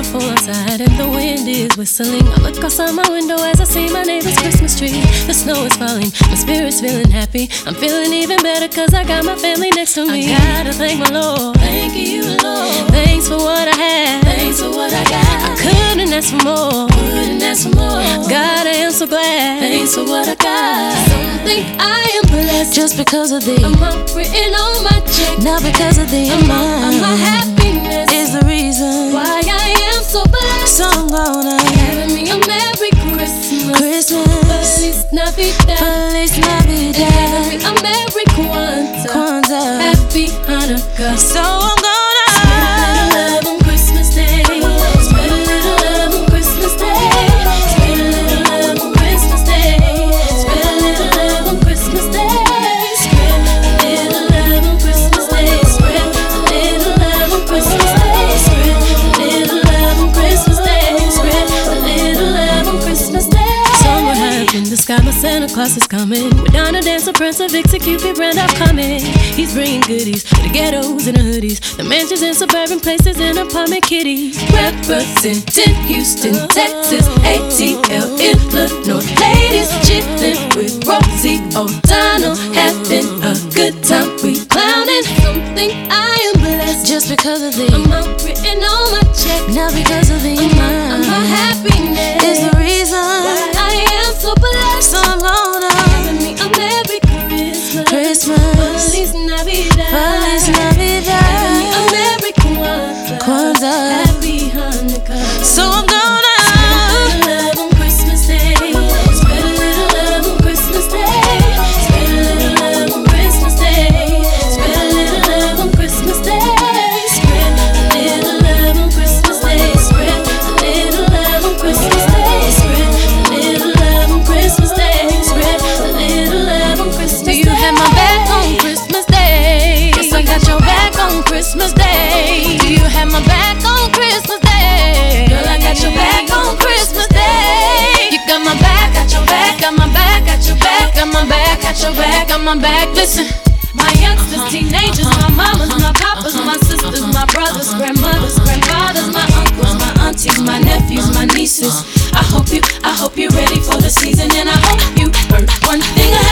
outside and the wind is whistling. I look outside my window as I see my neighbor's Christmas tree. The snow is falling, my spirit's feeling happy. I'm feeling even better cause I got my family next to me. I gotta thank my Lord. Thank you, Lord. Thanks for what I have. Thanks for what I got. I couldn't ask for more. Couldn't ask for more. God, I am so glad. Thanks for what I got. Some think I am blessed Just because of the amount written on my check. Not because of the amount of my amount Feliz Navidad. Feliz And having me Navidad a Merry Kwanzaa. Kwanzaa Happy Hanukkah. So I'm sky, my Santa Claus is coming. Madonna, Dancer, Prince, of Vixen, Cupid, Rudolph coming. He's bringing goodies to the ghettos and the hoodies, the mansions and suburban places and apartment kitties. Representing Houston, Texas, ATL, Illinois. Ladies chillin' with Rosie O'Donnell, having a good time. We clowning. Something I am blessed. Just because of the Amount written on Christmas. Feliz Navidad. Feliz Having me a Navidad Kwanzaa. Kwanzaa. Got your back, got my back. Listen. My youngsters, uh-huh. teenagers, my uh-huh. mamas, my uh-huh. papas, my sisters, my brothers, grandmothers, grandfathers, my uncles, my aunties, my nephews, my nieces. I hope you, I hope you're ready for the season, and I hope you heard one thing I